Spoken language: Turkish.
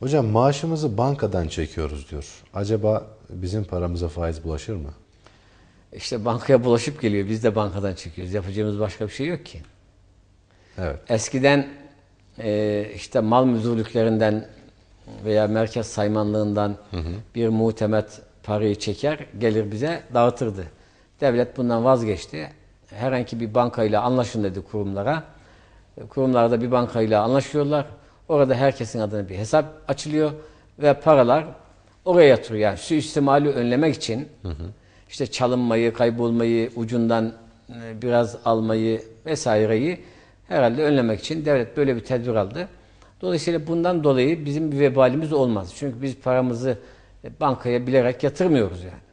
Hocam maaşımızı bankadan çekiyoruz diyor. Acaba bizim paramıza faiz bulaşır mı? İşte bankaya bulaşıp geliyor. Biz de bankadan çekiyoruz. Yapacağımız başka bir şey yok ki. Evet. Eskiden e, işte mal müdürlüklerinden veya merkez saymanlığından bir muhtemet parayı çeker, gelir bize dağıtırdı. Devlet bundan vazgeçti. Herhangi bir bankayla anlaşın dedi kurumlara. E, Kurumlar da bir bankayla anlaşıyorlar. Orada herkesin adına bir hesap açılıyor ve paralar oraya yatırıyor. Yani suistimali önlemek için işte çalınmayı, kaybolmayı, ucundan e, biraz almayı vesaireyi herhalde önlemek için devlet böyle bir tedbir aldı. Dolayısıyla bundan dolayı bizim bir vebalimiz olmaz. Çünkü biz paramızı e, bankaya bilerek yatırmıyoruz yani.